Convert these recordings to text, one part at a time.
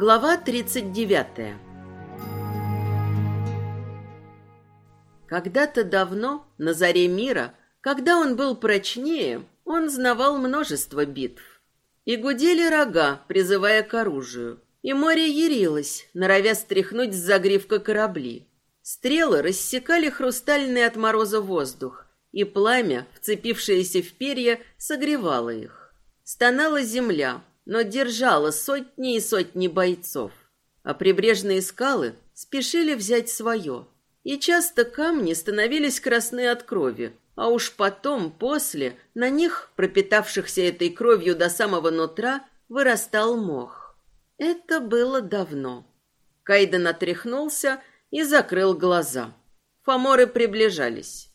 Глава 39 Когда-то давно, на заре мира, когда он был прочнее, он знавал множество битв. И гудели рога, призывая к оружию. И море ярилось, норовя стряхнуть с загривка корабли. Стрелы рассекали хрустальный от мороза воздух, и пламя, вцепившееся в перья, согревало их. Стонала земля, но держала сотни и сотни бойцов. А прибрежные скалы спешили взять свое. И часто камни становились красны от крови, а уж потом, после, на них, пропитавшихся этой кровью до самого нутра, вырастал мох. Это было давно. Кайден отряхнулся и закрыл глаза. Фоморы приближались.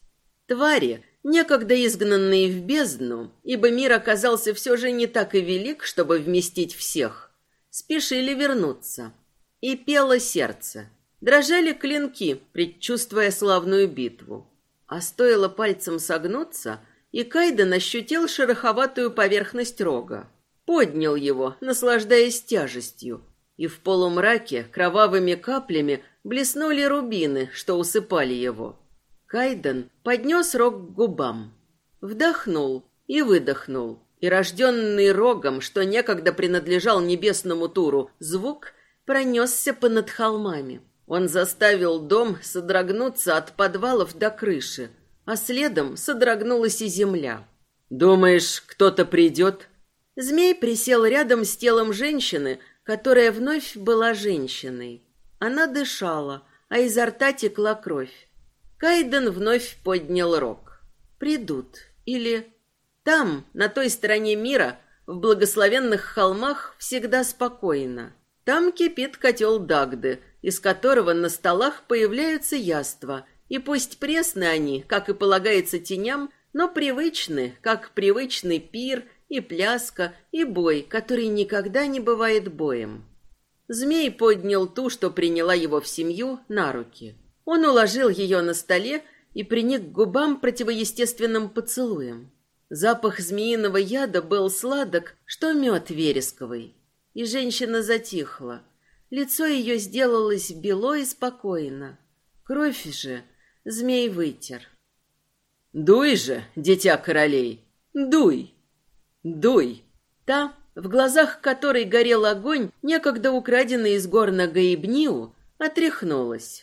Твари, некогда изгнанные в бездну, ибо мир оказался все же не так и велик, чтобы вместить всех, спешили вернуться. И пело сердце. Дрожали клинки, предчувствуя славную битву. А стоило пальцем согнуться, и Кайден ощутил шероховатую поверхность рога. Поднял его, наслаждаясь тяжестью, и в полумраке кровавыми каплями блеснули рубины, что усыпали его. Кайден поднес рог к губам, вдохнул и выдохнул, и рожденный рогом, что некогда принадлежал небесному туру, звук пронесся понад холмами. Он заставил дом содрогнуться от подвалов до крыши, а следом содрогнулась и земля. «Думаешь, кто-то придет?» Змей присел рядом с телом женщины, которая вновь была женщиной. Она дышала, а изо рта текла кровь. Кайден вновь поднял рог. Придут. Или там, на той стороне мира, в благословенных холмах, всегда спокойно. Там кипит котел Дагды, из которого на столах появляются яства, и пусть пресны они, как и полагается теням, но привычны, как привычный пир и пляска, и бой, который никогда не бывает боем. Змей поднял ту, что приняла его в семью, на руки. Он уложил ее на столе и приник к губам противоестественным поцелуем. Запах змеиного яда был сладок, что мед вересковый. И женщина затихла. Лицо ее сделалось бело и спокойно. Кровь же змей вытер. «Дуй же, дитя королей, дуй! Дуй!» Та, в глазах которой горел огонь, некогда украденный из гор на Гаибниу, отряхнулась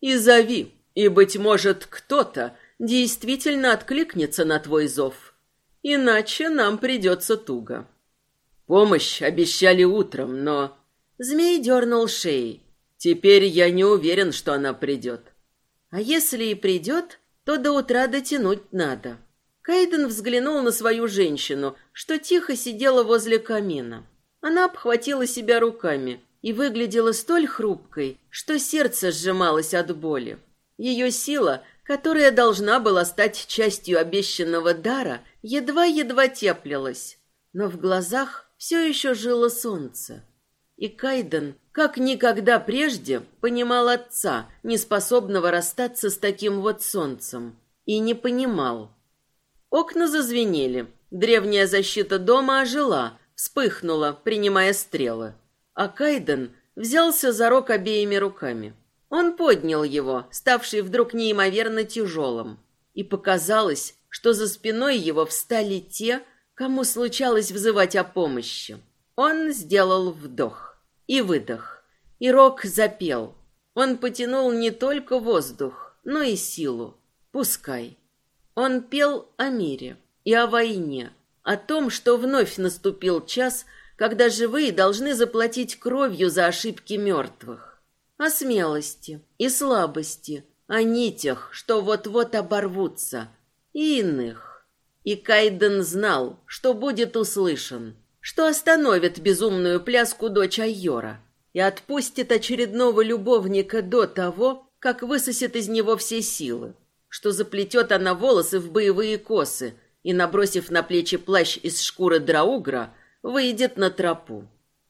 и зови, и, быть может, кто-то действительно откликнется на твой зов. Иначе нам придется туго. Помощь обещали утром, но... Змей дернул шеей. Теперь я не уверен, что она придет. А если и придет, то до утра дотянуть надо. Кайден взглянул на свою женщину, что тихо сидела возле камина. Она обхватила себя руками, и выглядела столь хрупкой, что сердце сжималось от боли. Ее сила, которая должна была стать частью обещанного дара, едва-едва теплилась, но в глазах все еще жило солнце. И Кайден, как никогда прежде, понимал отца, неспособного расстаться с таким вот солнцем, и не понимал. Окна зазвенели, древняя защита дома ожила, вспыхнула, принимая стрелы а Кайден взялся за рог обеими руками. Он поднял его, ставший вдруг неимоверно тяжелым, и показалось, что за спиной его встали те, кому случалось взывать о помощи. Он сделал вдох и выдох, и рог запел. Он потянул не только воздух, но и силу. Пускай. Он пел о мире и о войне, о том, что вновь наступил час, когда живые должны заплатить кровью за ошибки мертвых. О смелости и слабости, о нитях, что вот-вот оборвутся, и иных. И Кайден знал, что будет услышан, что остановит безумную пляску дочь Айора и отпустит очередного любовника до того, как высосет из него все силы, что заплетет она волосы в боевые косы и, набросив на плечи плащ из шкуры драугра, выйдет на тропу.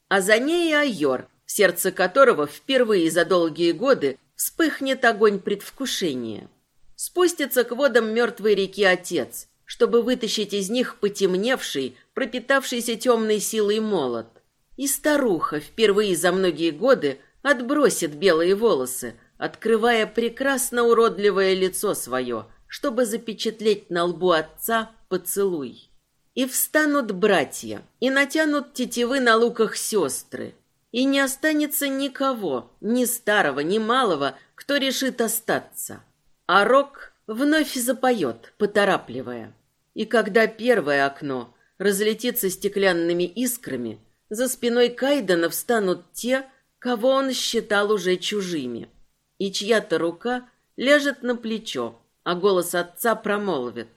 А за ней Айор, в сердце которого впервые за долгие годы вспыхнет огонь предвкушения. Спустится к водам мертвой реки Отец, чтобы вытащить из них потемневший, пропитавшийся темной силой молот. И старуха впервые за многие годы отбросит белые волосы, открывая прекрасно уродливое лицо свое, чтобы запечатлеть на лбу отца поцелуй. И встанут братья, и натянут тетивы на луках сестры, и не останется никого, ни старого, ни малого, кто решит остаться. А рок вновь запоет, поторапливая. И когда первое окно разлетится стеклянными искрами, за спиной Кайдена встанут те, кого он считал уже чужими. И чья-то рука ляжет на плечо, а голос отца промолвит.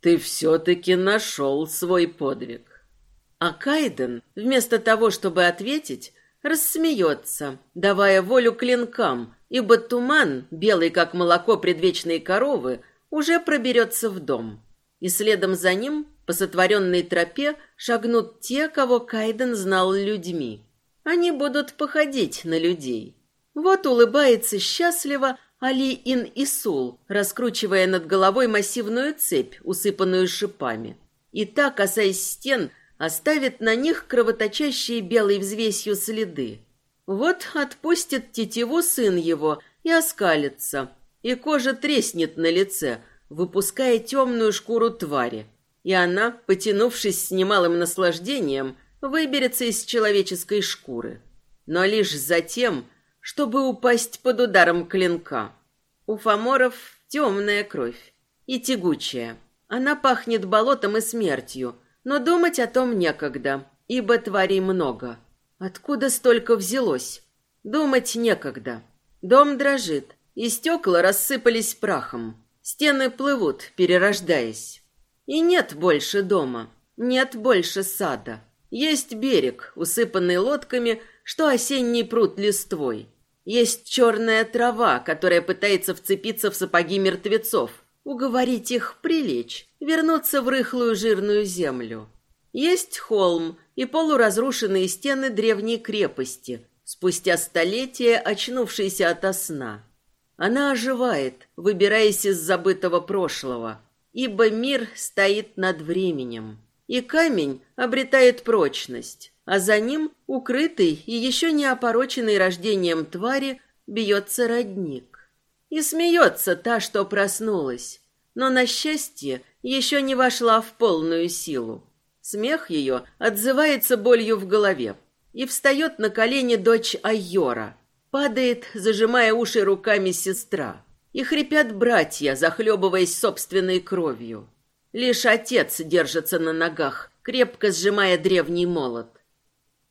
«Ты все-таки нашел свой подвиг». А Кайден, вместо того, чтобы ответить, рассмеется, давая волю клинкам, ибо туман, белый как молоко предвечной коровы, уже проберется в дом. И следом за ним по сотворенной тропе шагнут те, кого Кайден знал людьми. Они будут походить на людей. Вот улыбается счастливо Али Ин Исул, раскручивая над головой массивную цепь, усыпанную шипами. И та, касаясь стен, оставит на них кровоточащие белой взвесью следы. Вот отпустит тетиву сын его и оскалится, и кожа треснет на лице, выпуская темную шкуру твари и она, потянувшись с немалым наслаждением, выберется из человеческой шкуры. Но лишь затем, чтобы упасть под ударом клинка. У фаморов темная кровь и тягучая. Она пахнет болотом и смертью, но думать о том некогда, ибо тварей много. Откуда столько взялось? Думать некогда. Дом дрожит, и стекла рассыпались прахом. Стены плывут, перерождаясь. И нет больше дома, нет больше сада. Есть берег, усыпанный лодками, что осенний пруд листвой. Есть черная трава, которая пытается вцепиться в сапоги мертвецов, уговорить их прилечь, вернуться в рыхлую жирную землю. Есть холм и полуразрушенные стены древней крепости, спустя столетия очнувшиеся ото сна. Она оживает, выбираясь из забытого прошлого – ибо мир стоит над временем, и камень обретает прочность, а за ним, укрытый и еще не опороченный рождением твари, бьется родник. И смеется та, что проснулась, но, на счастье, еще не вошла в полную силу. Смех ее отзывается болью в голове, и встает на колени дочь Айора. Падает, зажимая уши руками сестра и хрипят братья, захлебываясь собственной кровью. Лишь отец держится на ногах, крепко сжимая древний молот.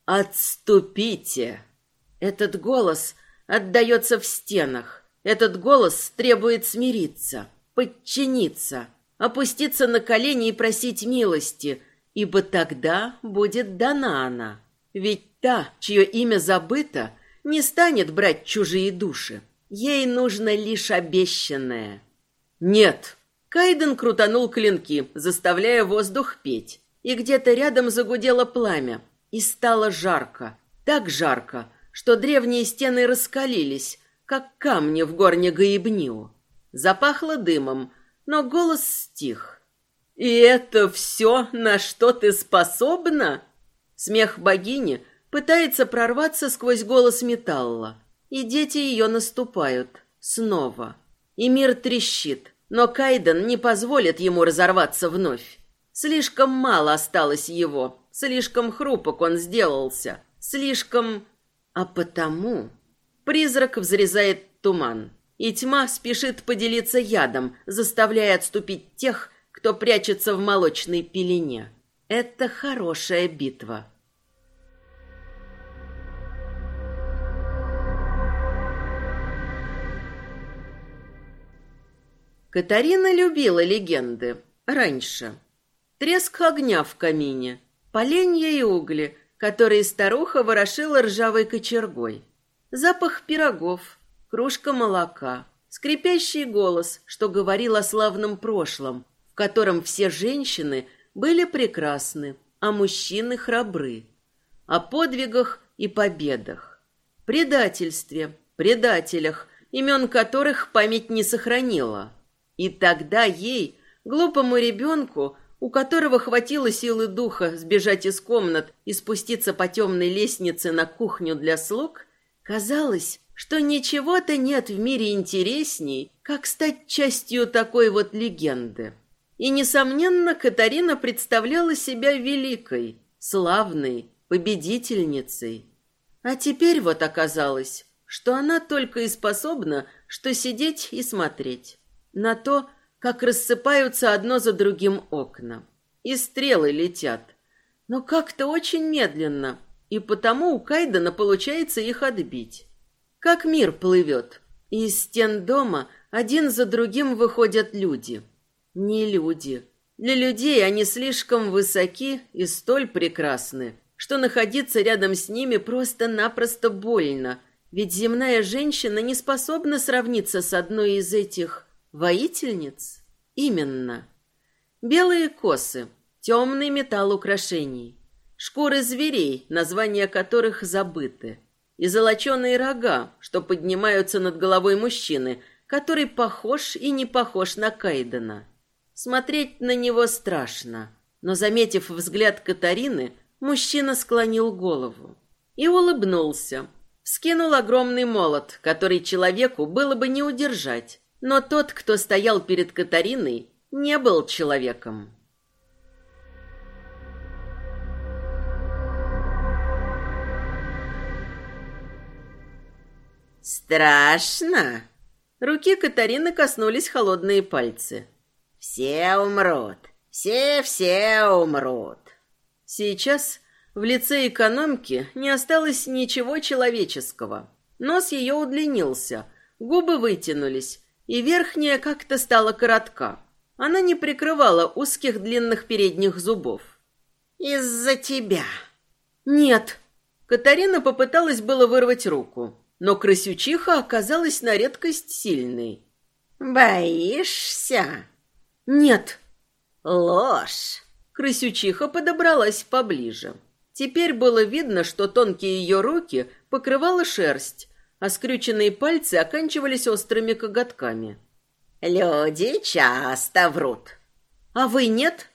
«Отступите!» Этот голос отдается в стенах. Этот голос требует смириться, подчиниться, опуститься на колени и просить милости, ибо тогда будет дана она. Ведь та, чье имя забыто, не станет брать чужие души. Ей нужно лишь обещанное. Нет. Кайден крутанул клинки, заставляя воздух петь. И где-то рядом загудело пламя. И стало жарко. Так жарко, что древние стены раскалились, как камни в горне Гаебниу. Запахло дымом, но голос стих. «И это все, на что ты способна?» Смех богини пытается прорваться сквозь голос металла. И дети ее наступают. Снова. И мир трещит. Но Кайден не позволит ему разорваться вновь. Слишком мало осталось его. Слишком хрупок он сделался. Слишком... А потому... Призрак взрезает туман. И тьма спешит поделиться ядом, заставляя отступить тех, кто прячется в молочной пелене. Это хорошая битва. Катарина любила легенды. Раньше. Треск огня в камине, поленья и угли, которые старуха ворошила ржавой кочергой. Запах пирогов, кружка молока, скрипящий голос, что говорил о славном прошлом, в котором все женщины были прекрасны, а мужчины храбры. О подвигах и победах. Предательстве, предателях, имен которых память не сохранила – и тогда ей, глупому ребенку, у которого хватило силы духа сбежать из комнат и спуститься по темной лестнице на кухню для слуг, казалось, что ничего-то нет в мире интересней, как стать частью такой вот легенды. И, несомненно, Катарина представляла себя великой, славной, победительницей. А теперь вот оказалось, что она только и способна, что сидеть и смотреть на то, как рассыпаются одно за другим окна. И стрелы летят. Но как-то очень медленно, и потому у Кайдена получается их отбить. Как мир плывет. И из стен дома один за другим выходят люди. Не люди. Для людей они слишком высоки и столь прекрасны, что находиться рядом с ними просто-напросто больно, ведь земная женщина не способна сравниться с одной из этих Воительниц? Именно. Белые косы, темный металл украшений, шкуры зверей, названия которых забыты, и золоченые рога, что поднимаются над головой мужчины, который похож и не похож на Кайдена. Смотреть на него страшно, но, заметив взгляд Катарины, мужчина склонил голову и улыбнулся, вскинул огромный молот, который человеку было бы не удержать, но тот, кто стоял перед Катариной, не был человеком. «Страшно!» Руки Катарины коснулись холодные пальцы. «Все умрут! Все-все умрут!» Сейчас в лице экономки не осталось ничего человеческого. Нос ее удлинился, губы вытянулись, и верхняя как-то стала коротка. Она не прикрывала узких длинных передних зубов. «Из-за тебя». «Нет». Катарина попыталась было вырвать руку, но крысючиха оказалась на редкость сильной. «Боишься?» «Нет». «Ложь». Крысючиха подобралась поближе. Теперь было видно, что тонкие ее руки покрывала шерсть, а скрюченные пальцы оканчивались острыми коготками. «Люди часто врут». «А вы нет?»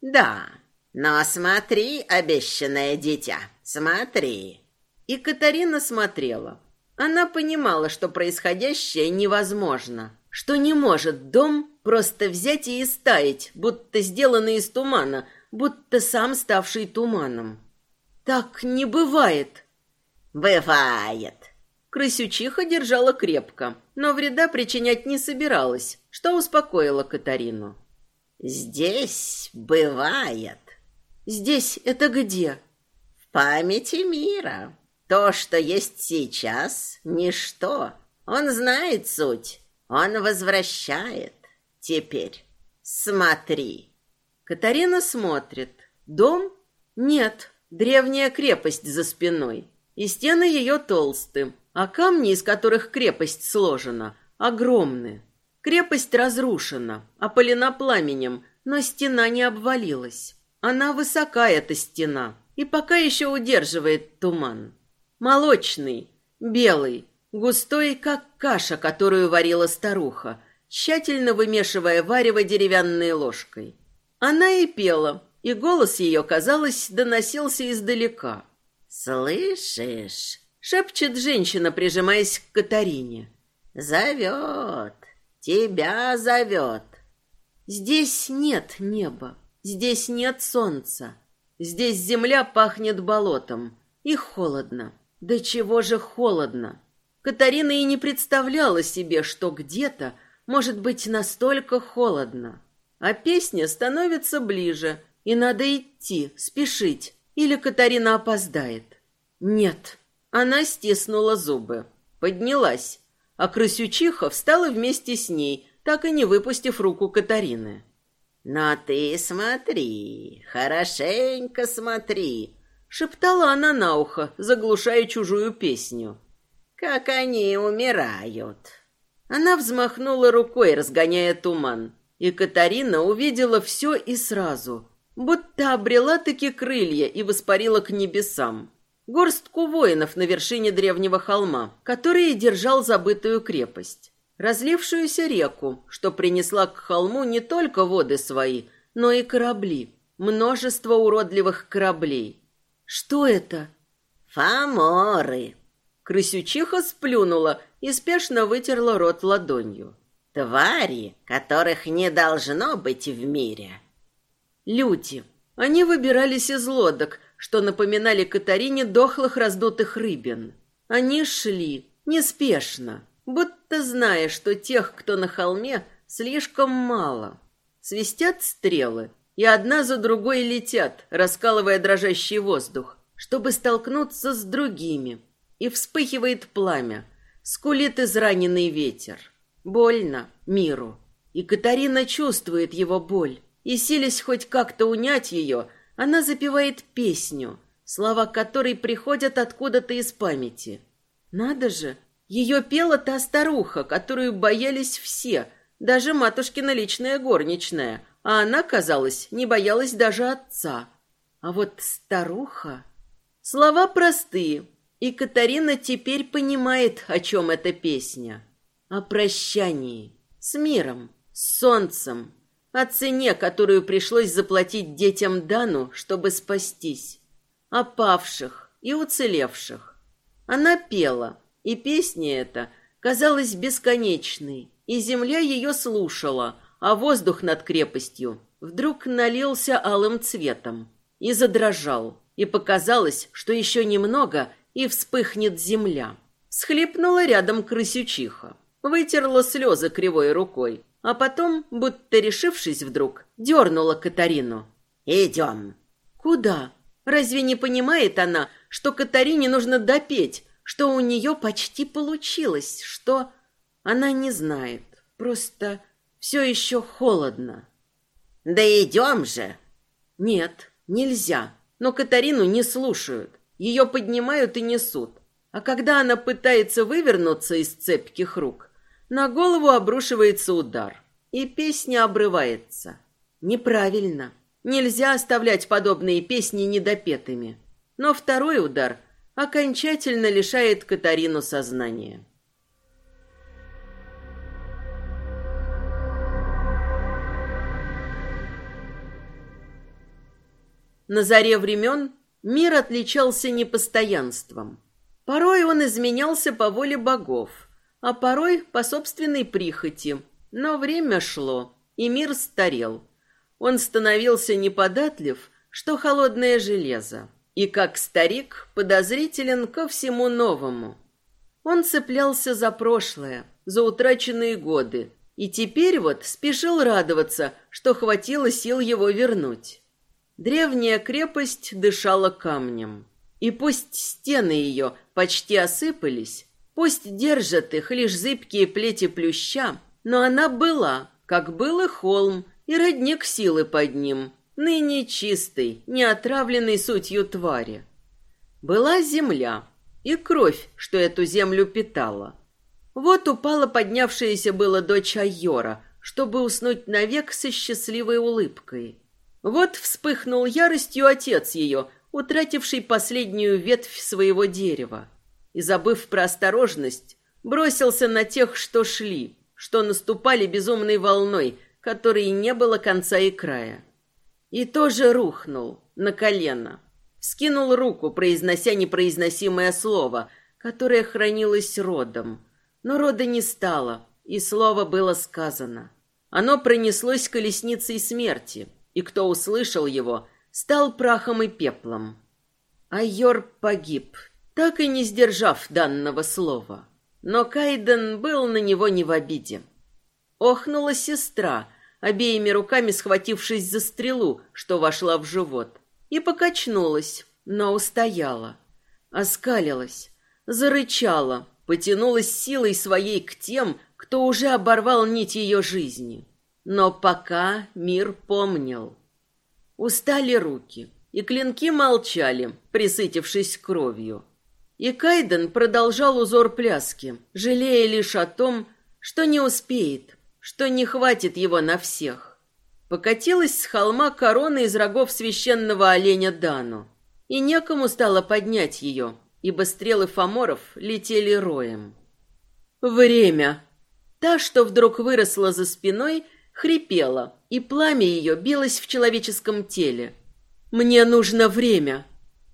«Да, но смотри, обещанное дитя, смотри». И Катарина смотрела. Она понимала, что происходящее невозможно, что не может дом просто взять и истаять, будто сделанный из тумана, будто сам ставший туманом. Так не бывает. Бывает. Крысючиха держала крепко, но вреда причинять не собиралась, что успокоило Катарину. «Здесь бывает». «Здесь это где?» «В памяти мира. То, что есть сейчас, ничто. Он знает суть. Он возвращает. Теперь смотри». Катарина смотрит. «Дом? Нет. Древняя крепость за спиной. И стены ее толстые а камни, из которых крепость сложена, огромны. Крепость разрушена, опалена пламенем, но стена не обвалилась. Она высока, эта стена, и пока еще удерживает туман. Молочный, белый, густой, как каша, которую варила старуха, тщательно вымешивая варево деревянной ложкой. Она и пела, и голос ее, казалось, доносился издалека. «Слышишь?» Шепчет женщина, прижимаясь к Катарине. Зовет, тебя зовет. Здесь нет неба, здесь нет солнца. Здесь земля пахнет болотом. И холодно. Да чего же холодно? Катарина и не представляла себе, что где-то может быть настолько холодно. А песня становится ближе, и надо идти, спешить, или Катарина опоздает. Нет, она стиснула зубы, поднялась, а крысючиха встала вместе с ней, так и не выпустив руку Катарины. «Но ты смотри, хорошенько смотри», — шептала она на ухо, заглушая чужую песню. «Как они умирают!» Она взмахнула рукой, разгоняя туман, и Катарина увидела все и сразу, будто обрела таки крылья и воспарила к небесам горстку воинов на вершине древнего холма, который держал забытую крепость, разлившуюся реку, что принесла к холму не только воды свои, но и корабли. Множество уродливых кораблей. Что это? Фаморы. Крысючиха сплюнула и спешно вытерла рот ладонью. Твари, которых не должно быть в мире. Люди. Они выбирались из лодок, что напоминали Катарине дохлых раздутых рыбин. Они шли неспешно, будто зная, что тех, кто на холме, слишком мало. Свистят стрелы, и одна за другой летят, раскалывая дрожащий воздух, чтобы столкнуться с другими. И вспыхивает пламя, скулит израненный ветер. Больно миру. И Катарина чувствует его боль. И, силясь хоть как-то унять ее, она запевает песню, слова которой приходят откуда-то из памяти. Надо же, ее пела та старуха, которую боялись все, даже матушкина личная горничная, а она, казалось, не боялась даже отца. А вот старуха... Слова простые, и Катарина теперь понимает, о чем эта песня. О прощании, с миром, с солнцем, о цене, которую пришлось заплатить детям Дану, чтобы спастись, о павших и уцелевших. Она пела, и песня эта казалась бесконечной, и земля ее слушала, а воздух над крепостью вдруг налился алым цветом и задрожал, и показалось, что еще немного, и вспыхнет земля. Схлипнула рядом крысючиха, вытерла слезы кривой рукой, а потом, будто решившись вдруг, дернула Катарину. «Идем». «Куда? Разве не понимает она, что Катарине нужно допеть, что у нее почти получилось, что...» Она не знает, просто все еще холодно. «Да идем же!» «Нет, нельзя. Но Катарину не слушают. Ее поднимают и несут. А когда она пытается вывернуться из цепких рук, на голову обрушивается удар, и песня обрывается. Неправильно. Нельзя оставлять подобные песни недопетыми. Но второй удар окончательно лишает Катарину сознания. На заре времен мир отличался непостоянством. Порой он изменялся по воле богов – а порой по собственной прихоти. Но время шло, и мир старел. Он становился неподатлив, что холодное железо, и как старик подозрителен ко всему новому. Он цеплялся за прошлое, за утраченные годы, и теперь вот спешил радоваться, что хватило сил его вернуть. Древняя крепость дышала камнем, и пусть стены ее почти осыпались, Пусть держат их лишь зыбкие плети плюща, но она была, как был и холм, и родник силы под ним, ныне чистый, не отравленный сутью твари. Была земля и кровь, что эту землю питала. Вот упала поднявшаяся была дочь Айора, чтобы уснуть навек со счастливой улыбкой. Вот вспыхнул яростью отец ее, утративший последнюю ветвь своего дерева и, забыв про осторожность, бросился на тех, что шли, что наступали безумной волной, которой не было конца и края. И тоже рухнул на колено, вскинул руку, произнося непроизносимое слово, которое хранилось родом. Но рода не стало, и слово было сказано. Оно пронеслось колесницей смерти, и кто услышал его, стал прахом и пеплом. Айор погиб, так и не сдержав данного слова. Но Кайден был на него не в обиде. Охнула сестра, обеими руками схватившись за стрелу, что вошла в живот, и покачнулась, но устояла. Оскалилась, зарычала, потянулась силой своей к тем, кто уже оборвал нить ее жизни. Но пока мир помнил. Устали руки, и клинки молчали, присытившись кровью. И Кайден продолжал узор пляски, жалея лишь о том, что не успеет, что не хватит его на всех. Покатилась с холма корона из рогов священного оленя Дану, и некому стало поднять ее, ибо стрелы фаморов летели роем. Время. Та, что вдруг выросла за спиной, хрипела, и пламя ее билось в человеческом теле. «Мне нужно время!»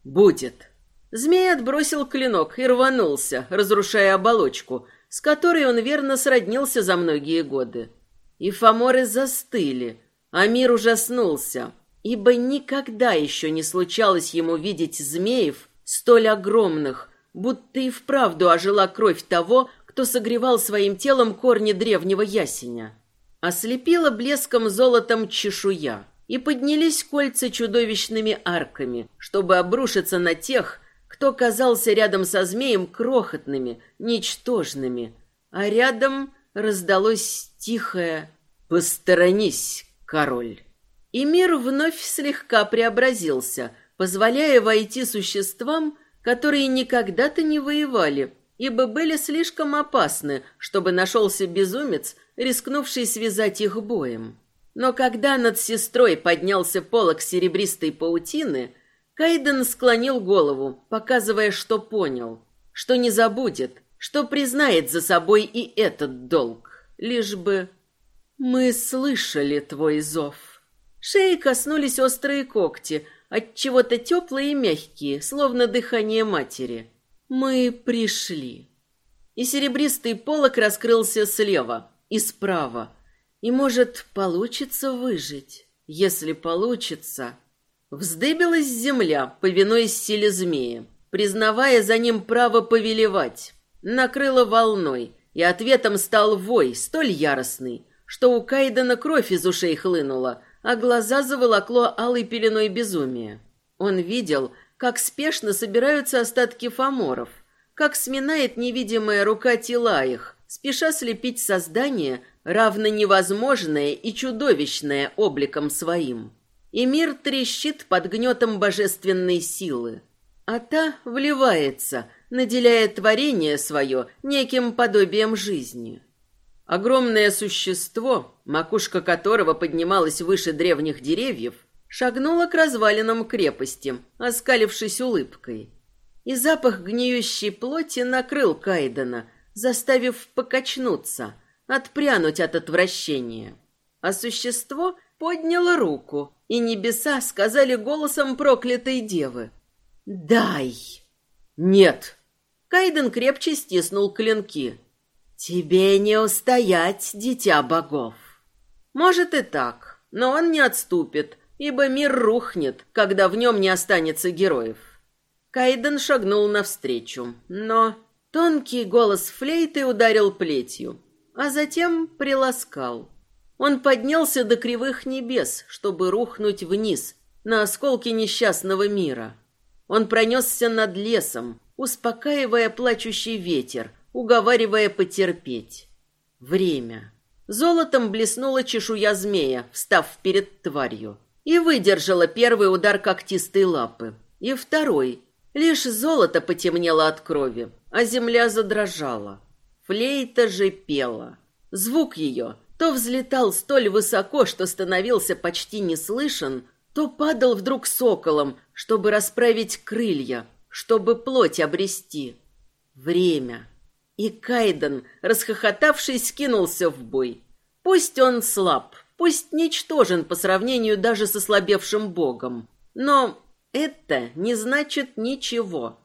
«Будет!» Змей отбросил клинок и рванулся, разрушая оболочку, с которой он верно сроднился за многие годы. И фаморы застыли, а мир ужаснулся, ибо никогда еще не случалось ему видеть змеев столь огромных, будто и вправду ожила кровь того, кто согревал своим телом корни древнего ясеня. Ослепила блеском золотом чешуя, и поднялись кольца чудовищными арками, чтобы обрушиться на тех, кто казался рядом со змеем крохотными, ничтожными, а рядом раздалось тихое «Посторонись, король!» И мир вновь слегка преобразился, позволяя войти существам, которые никогда-то не воевали, ибо были слишком опасны, чтобы нашелся безумец, рискнувший связать их боем. Но когда над сестрой поднялся полог серебристой паутины, Кайден склонил голову, показывая, что понял, что не забудет, что признает за собой и этот долг, лишь бы... «Мы слышали твой зов». Шеи коснулись острые когти, от чего-то теплые и мягкие, словно дыхание матери. «Мы пришли». И серебристый полог раскрылся слева и справа. И, может, получится выжить. Если получится... Вздыбилась земля, повинуясь силе змея, признавая за ним право повелевать. Накрыла волной, и ответом стал вой, столь яростный, что у Кайдена кровь из ушей хлынула, а глаза заволокло алой пеленой безумия. Он видел, как спешно собираются остатки фаморов, как сминает невидимая рука тела их, спеша слепить создание, равно невозможное и чудовищное обликом своим и мир трещит под гнетом божественной силы. А та вливается, наделяя творение свое неким подобием жизни. Огромное существо, макушка которого поднималась выше древних деревьев, шагнуло к развалинам крепости, оскалившись улыбкой. И запах гниющей плоти накрыл Кайдена, заставив покачнуться, отпрянуть от отвращения. А существо подняло руку, и небеса сказали голосом проклятой девы. «Дай!» «Нет!» Кайден крепче стиснул клинки. «Тебе не устоять, дитя богов!» «Может и так, но он не отступит, ибо мир рухнет, когда в нем не останется героев». Кайден шагнул навстречу, но тонкий голос флейты ударил плетью, а затем приласкал. Он поднялся до кривых небес, чтобы рухнуть вниз, на осколки несчастного мира. Он пронесся над лесом, успокаивая плачущий ветер, уговаривая потерпеть. Время. Золотом блеснула чешуя змея, встав перед тварью, и выдержала первый удар когтистой лапы, и второй. Лишь золото потемнело от крови, а земля задрожала. Флейта же пела. Звук ее то взлетал столь высоко, что становился почти не слышен, то падал вдруг соколом, чтобы расправить крылья, чтобы плоть обрести. Время. И Кайден, расхохотавшись, скинулся в бой. Пусть он слаб, пусть ничтожен по сравнению даже со слабевшим богом, но это не значит ничего.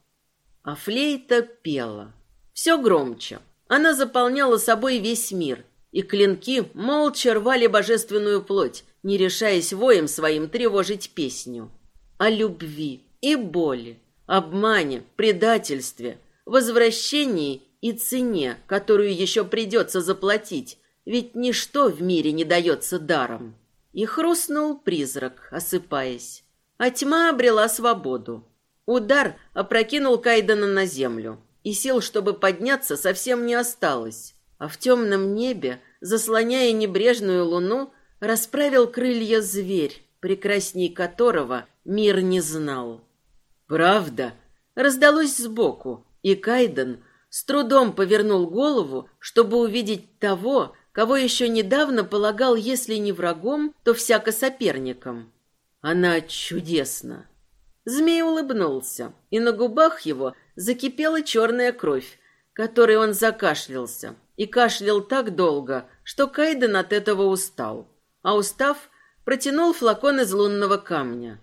А флейта пела. Все громче. Она заполняла собой весь мир — и клинки молча рвали божественную плоть, не решаясь воем своим тревожить песню. О любви и боли, обмане, предательстве, возвращении и цене, которую еще придется заплатить, ведь ничто в мире не дается даром. И хрустнул призрак, осыпаясь. А тьма обрела свободу. Удар опрокинул Кайдена на землю, и сил, чтобы подняться, совсем не осталось а в темном небе, заслоняя небрежную луну, расправил крылья зверь, прекрасней которого мир не знал. «Правда?» раздалось сбоку, и Кайден с трудом повернул голову, чтобы увидеть того, кого еще недавно полагал, если не врагом, то всяко соперником. Она чудесна. Змей улыбнулся, и на губах его закипела черная кровь, которой он закашлялся, и кашлял так долго, что Кайден от этого устал. А устав, протянул флакон из лунного камня.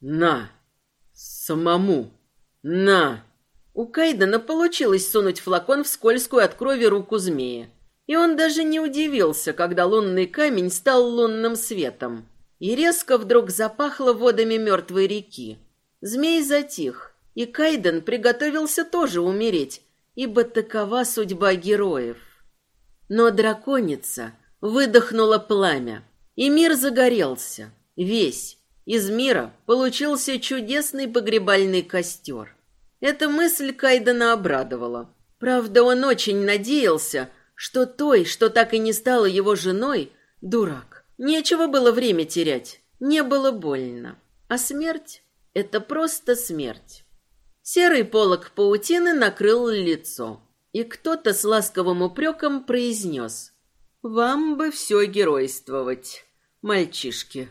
«На! Самому! На!» У Кайдена получилось сунуть флакон в скользкую от крови руку змея. И он даже не удивился, когда лунный камень стал лунным светом. И резко вдруг запахло водами мертвой реки. Змей затих, и Кайден приготовился тоже умереть, ибо такова судьба героев. Но драконица выдохнула пламя, и мир загорелся, весь. Из мира получился чудесный погребальный костер. Эта мысль Кайдена обрадовала. Правда, он очень надеялся, что той, что так и не стала его женой, дурак. Нечего было время терять, не было больно. А смерть — это просто смерть. Серый полог паутины накрыл лицо, и кто-то с ласковым упреком произнес «Вам бы все геройствовать, мальчишки».